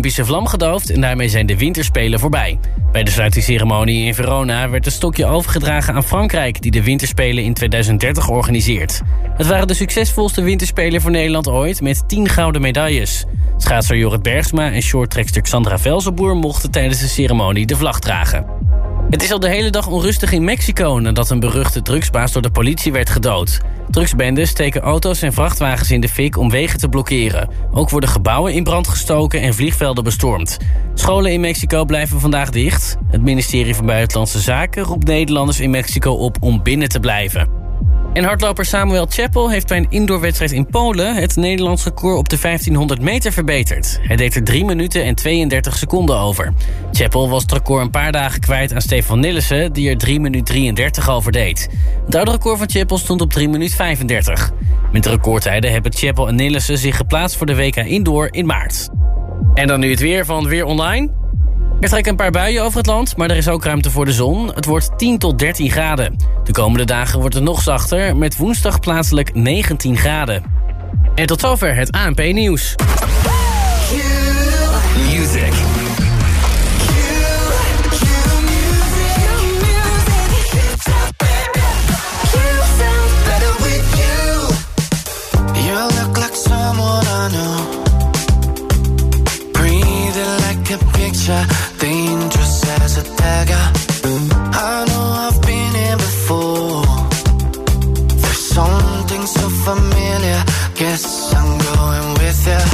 Olympische vlam gedoofd en daarmee zijn de winterspelen voorbij. Bij de sluitingsceremonie in Verona werd het stokje overgedragen aan Frankrijk... die de winterspelen in 2030 organiseert. Het waren de succesvolste winterspelen voor Nederland ooit... met 10 gouden medailles. Schaatser Jorrit Bergsma en shorttrekster Sandra Velzenboer... mochten tijdens de ceremonie de vlag dragen. Het is al de hele dag onrustig in Mexico... nadat een beruchte drugsbaas door de politie werd gedood. Drugsbendes steken auto's en vrachtwagens in de fik om wegen te blokkeren. Ook worden gebouwen in brand gestoken en vliegvelden bestormd. Scholen in Mexico blijven vandaag dicht. Het ministerie van Buitenlandse Zaken roept Nederlanders in Mexico op om binnen te blijven. En hardloper Samuel Chappell heeft bij een indoorwedstrijd in Polen... het Nederlands record op de 1500 meter verbeterd. Hij deed er 3 minuten en 32 seconden over. Chappell was het record een paar dagen kwijt aan Stefan Nillissen... die er 3 minuten 33 over deed. Het oude record van Chappell stond op 3 minuten 35. Met de recordtijden hebben Chappell en Nillissen zich geplaatst... voor de WK Indoor in maart. En dan nu het weer van Weer Online... Er trekken een paar buien over het land, maar er is ook ruimte voor de zon. Het wordt 10 tot 13 graden. De komende dagen wordt het nog zachter, met woensdag plaatselijk 19 graden. En tot zover het ANP-nieuws. Music. I know I've been here before. There's something so familiar. Guess I'm going with ya.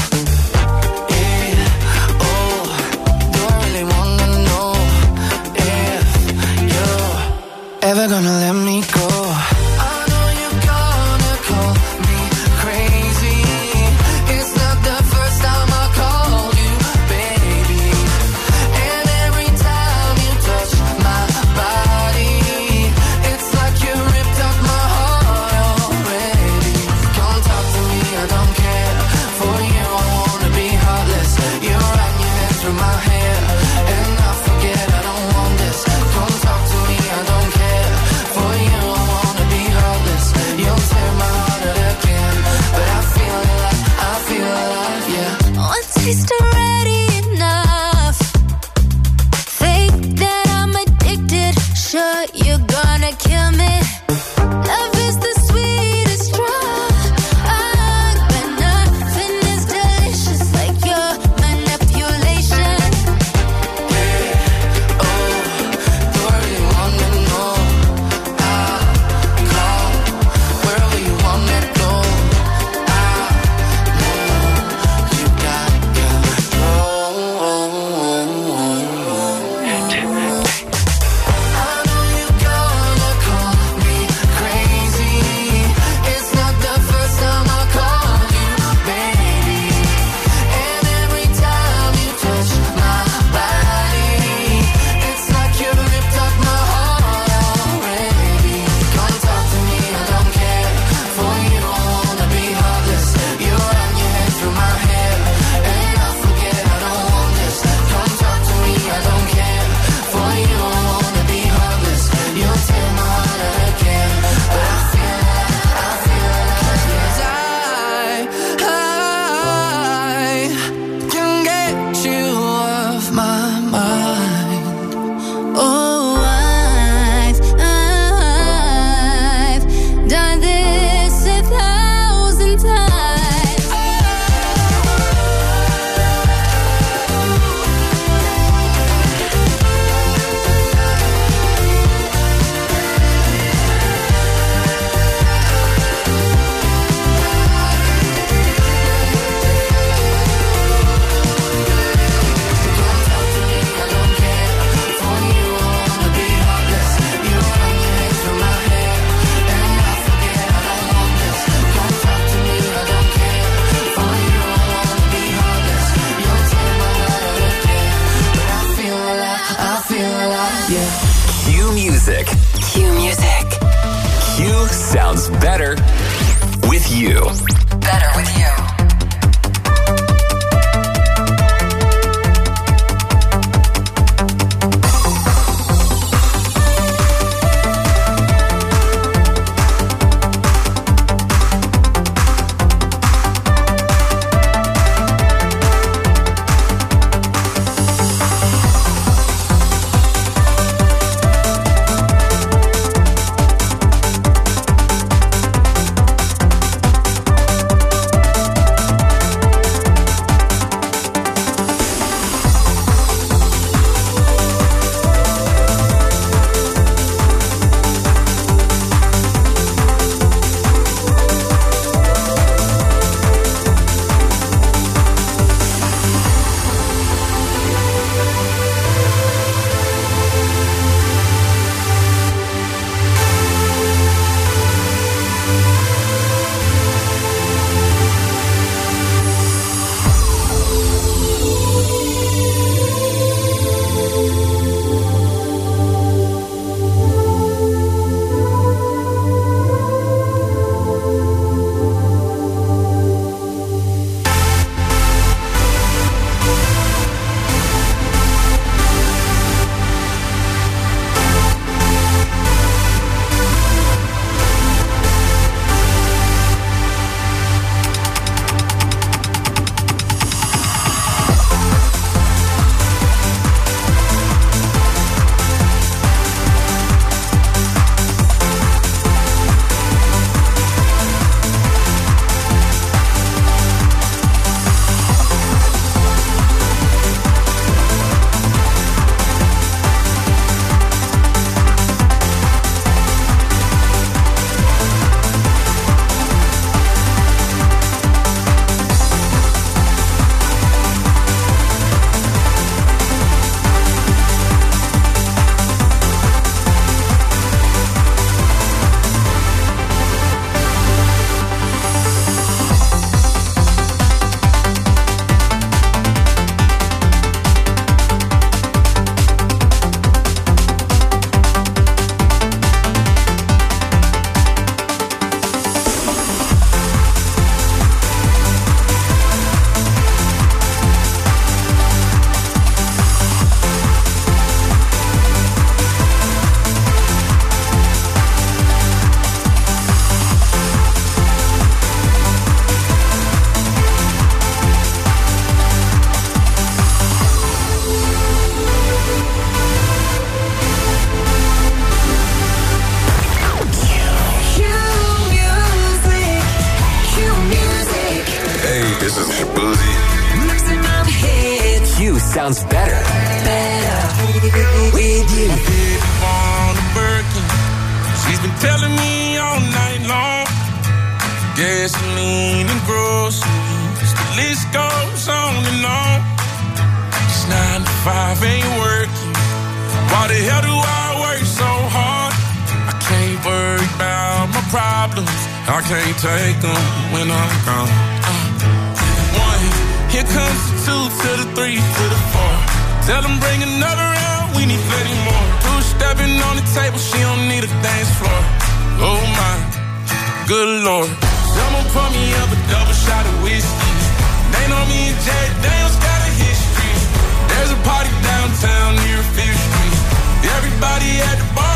Take them when I'm gone. Uh, one, here comes the two to the three to the four. Tell them bring another round, we need plenty more. Two stepping on the table, she don't need a dance floor. Oh my, good lord. Someone pour me up a double shot of whiskey. They know me and Jay Daniels got a history. There's a party downtown near Fifth Street. Everybody at the bar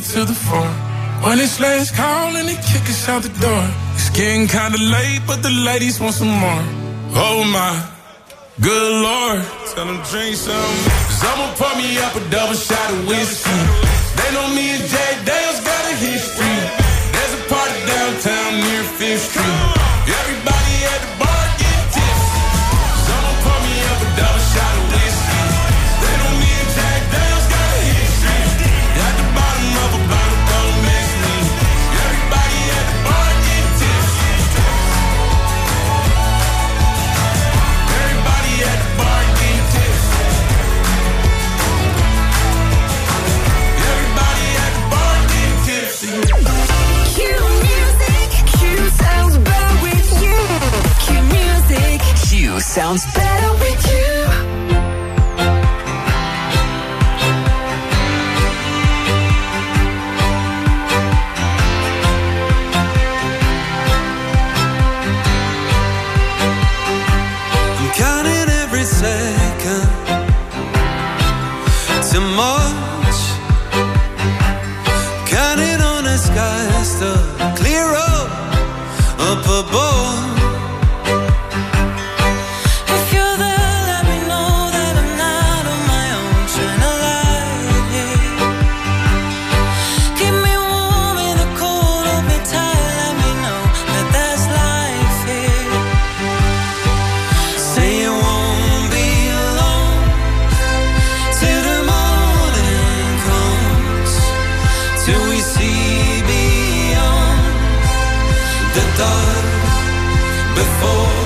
three to the four. When it's last call and they kick us out the door. It's getting kinda late, but the ladies want some more. Oh my, good lord. Tell them drink some. Cause I'ma pour me up a double shot of whiskey. They know me and Jay Daniels got a history. There's a party downtown near Fifth Street. Everybody sounds Better dark before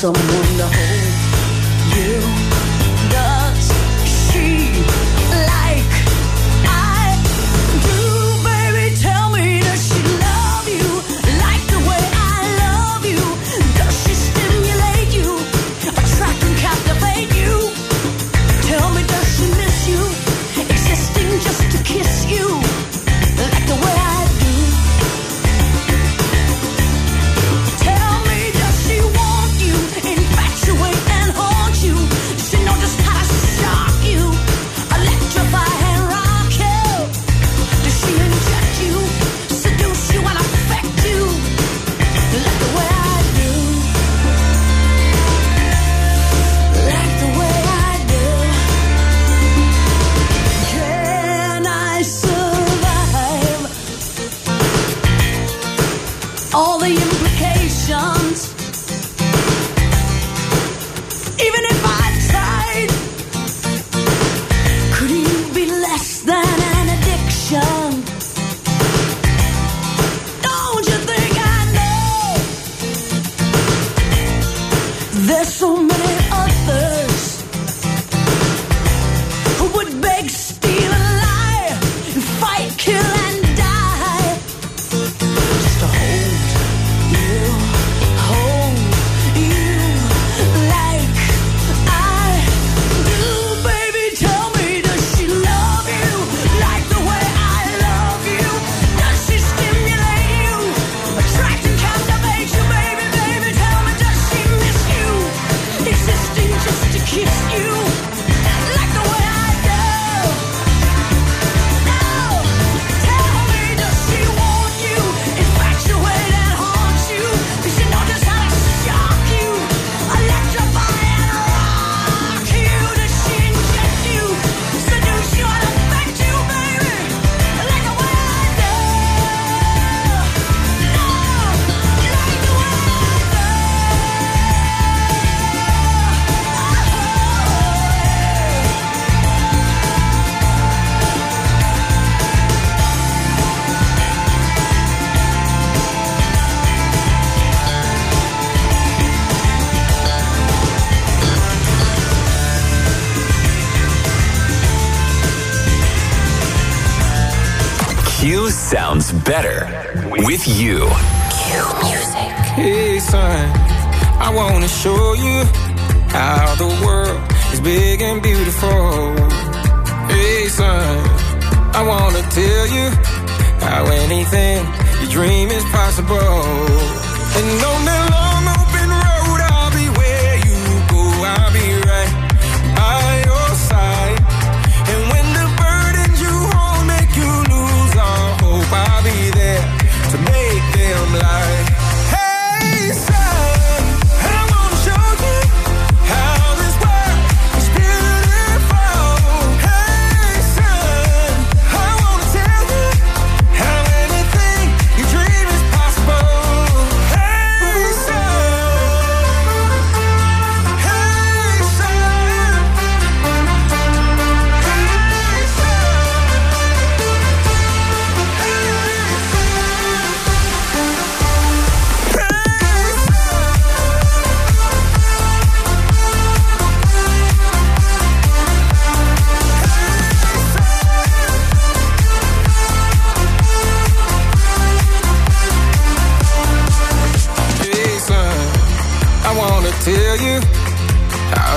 some sounds better with you. Cue music. Hey, son, I want to show you how the world is big and beautiful. Hey, son, I want to tell you how anything you dream is possible. And on that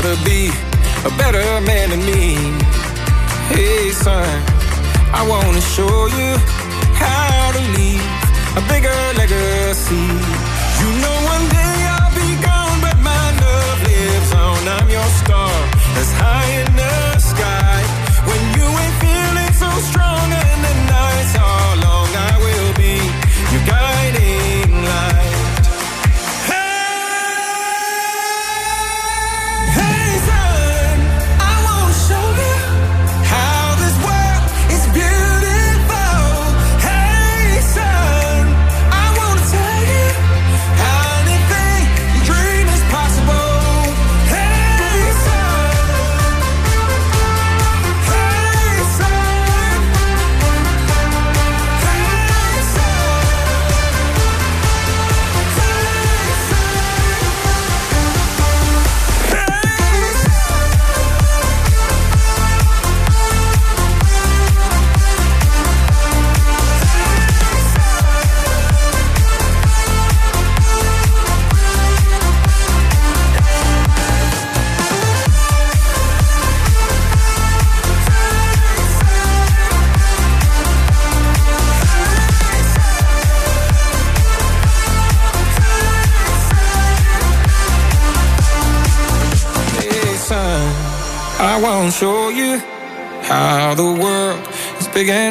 to be a better man than me. Hey, son, I wanna show you how to leave a bigger legacy. You know one day.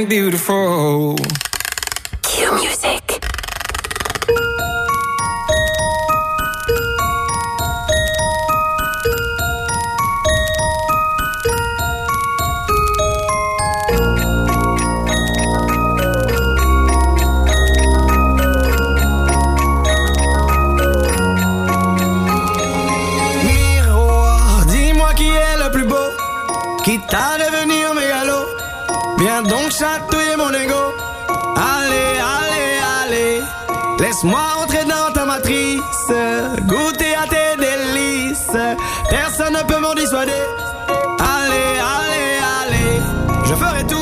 beautiful Allez, allez, allez. Je ferai tout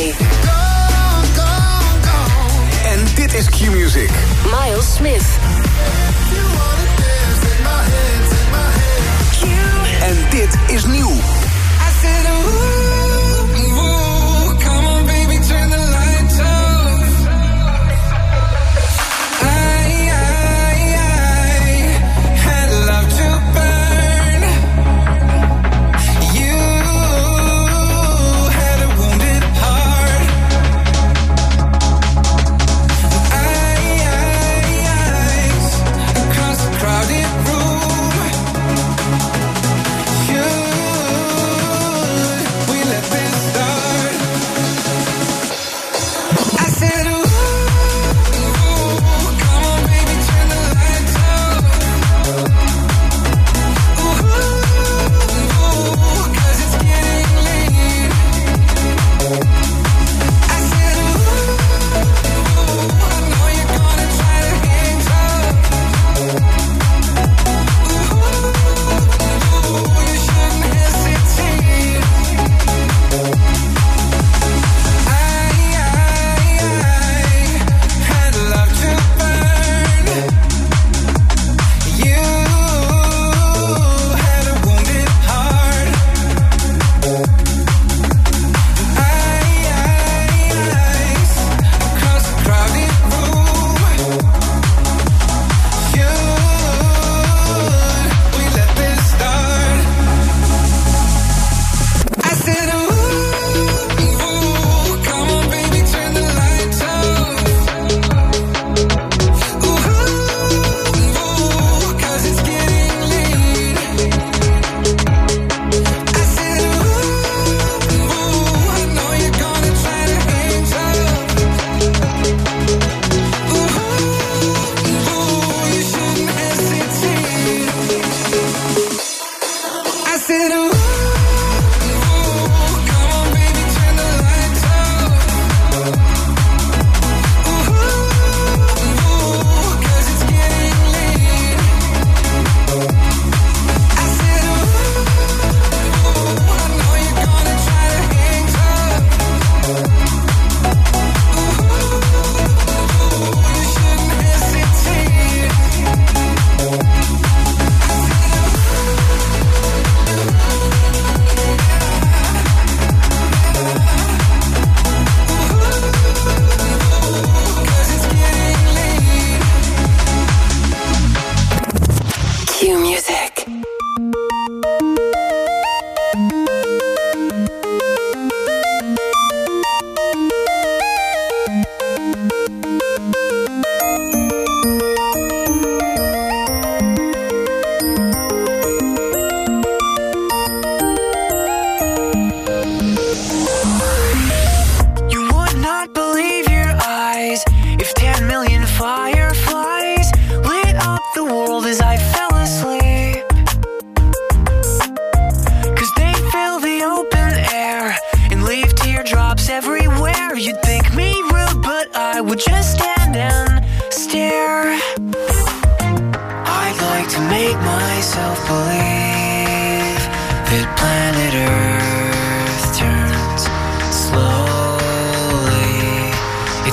away. En dit is Q-Music. Miles Smith. En dit is nieuw.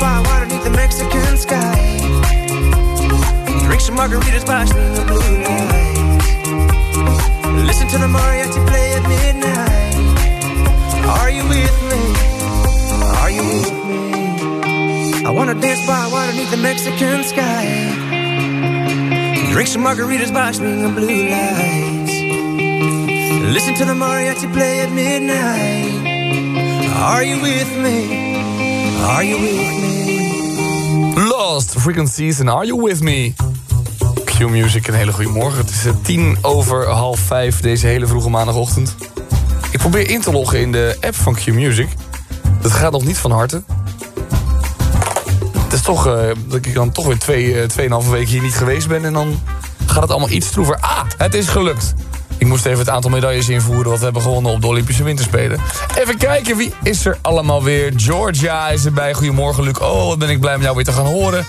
By water the Mexican sky. Drink some margaritas by swinging blue lights. Listen to the mariachi play at midnight. Are you with me? Are you with me? I wanna dance by water the Mexican sky. Drink some margaritas by swinging blue lights. Listen to the mariachi play at midnight. Are you with me? Are you with me? Frequencies and Are You With Me? Q-Music, een hele goede morgen. Het is eh, tien over half vijf deze hele vroege maandagochtend. Ik probeer in te loggen in de app van Q-Music. Dat gaat nog niet van harte. Het is toch eh, dat ik dan toch weer twee, eh, tweeënhalve weken hier niet geweest ben... en dan gaat het allemaal iets stroever. Ah, het is gelukt. Ik moest even het aantal medailles invoeren... wat we hebben gewonnen op de Olympische Winterspelen. Even kijken, wie is er allemaal weer? Georgia is erbij. Goedemorgen, Luc. Oh, wat ben ik blij om jou weer te gaan horen.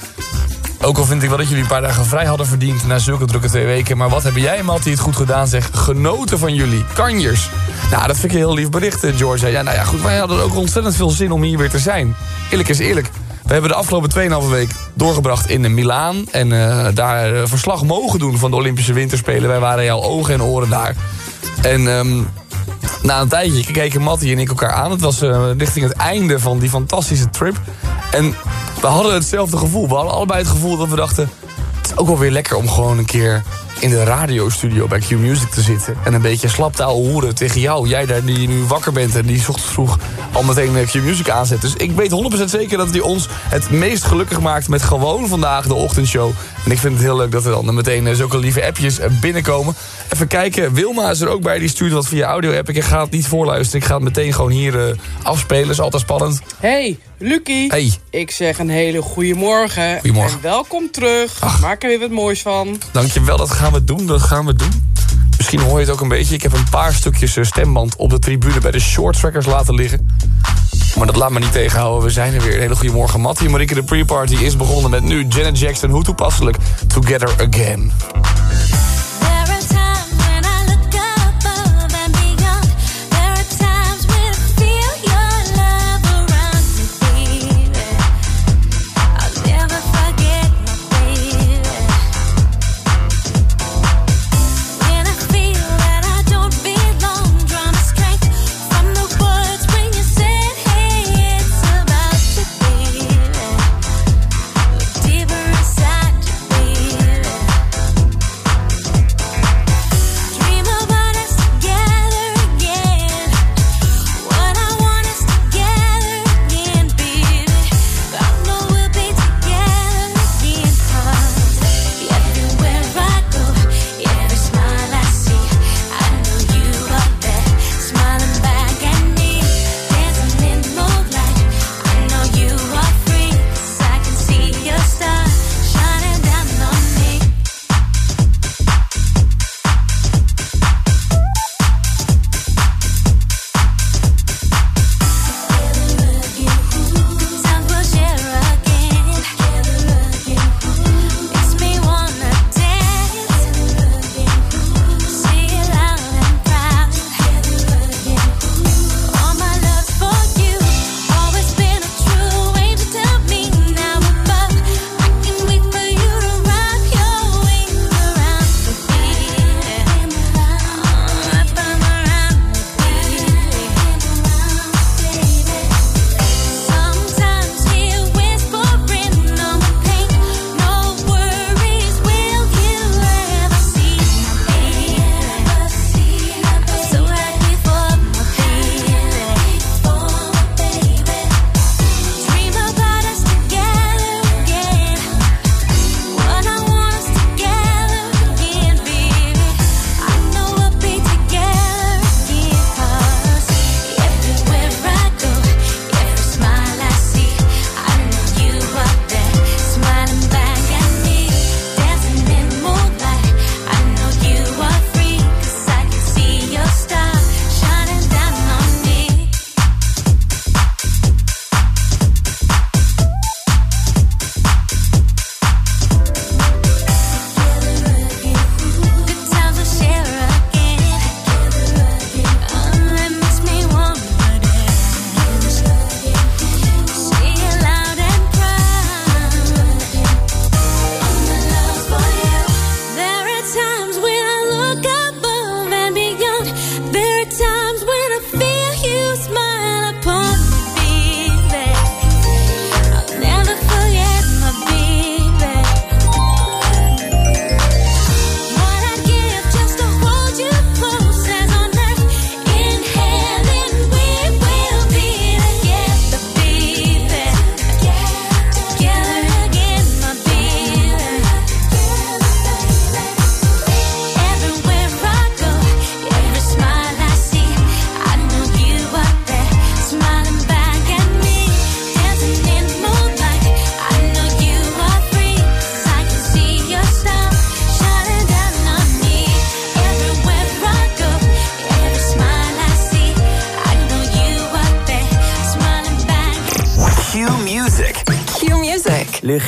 Ook al vind ik wel dat jullie een paar dagen vrij hadden verdiend... na zulke drukke twee weken. Maar wat hebben jij, Mattie, het goed gedaan, zeg. Genoten van jullie. Kanjers. Nou, dat vind ik een heel lief bericht, eh, Georgia. Ja, nou ja, goed, wij hadden ook ontzettend veel zin om hier weer te zijn. Eerlijk is eerlijk. We hebben de afgelopen 2,5 week doorgebracht in Milaan. En eh, daar eh, verslag mogen doen van de Olympische Winterspelen. Wij waren jouw ogen en oren daar. En ehm, na een tijdje keken Mattie en ik elkaar aan. Het was richting het einde van die fantastische trip. En we hadden hetzelfde gevoel. We hadden allebei het gevoel dat we dachten... het is ook wel weer lekker om gewoon een keer in de radiostudio bij Q-Music te zitten. En een beetje slaptaal horen tegen jou. Jij daar die nu wakker bent en die ochtends vroeg al meteen eh, Q-Music aanzet. Dus ik weet 100% zeker dat hij ons het meest gelukkig maakt met gewoon vandaag de ochtendshow. En ik vind het heel leuk dat er dan meteen eh, zulke lieve appjes eh, binnenkomen. Even kijken, Wilma is er ook bij. Die stuurt wat via audio-app. Ik ga het niet voorluisteren. Ik ga het meteen gewoon hier eh, afspelen. is altijd spannend. Hey, Lucky. Hey. Ik zeg een hele goede morgen. Goedemorgen. En welkom terug. Maak er weer wat moois van. Dankjewel, dat gaan we doen, dat gaan we doen. Misschien hoor je het ook een beetje. Ik heb een paar stukjes eh, stemband op de tribune bij de short trackers laten liggen. Maar dat laat me niet tegenhouden. We zijn er weer. Een hele goede morgen, Mattie. Marieke, de pre-party is begonnen met nu Janet Jackson. Hoe toepasselijk. Together Again.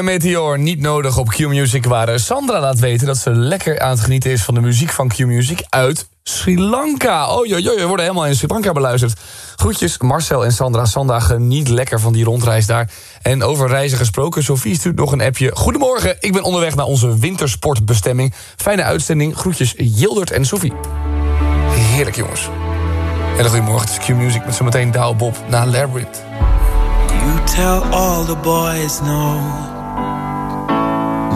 En Meteor, niet nodig op Q-Music... waar Sandra laat weten dat ze lekker aan het genieten is... van de muziek van Q-Music uit Sri Lanka. Oh joh, joh, we worden helemaal in Sri Lanka beluisterd. Groetjes, Marcel en Sandra. Sandra geniet lekker van die rondreis daar. En over reizen gesproken, Sofie stuurt nog een appje. Goedemorgen, ik ben onderweg naar onze wintersportbestemming. Fijne uitzending, groetjes Jildert en Sofie. Heerlijk jongens. Hele goedemorgen, het is Q-Music met zometeen Douw Bob na Labyrinth. You tell all the boys no.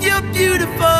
Beneath your beautiful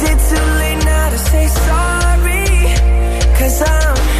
Is it too late now to say sorry? Cause I'm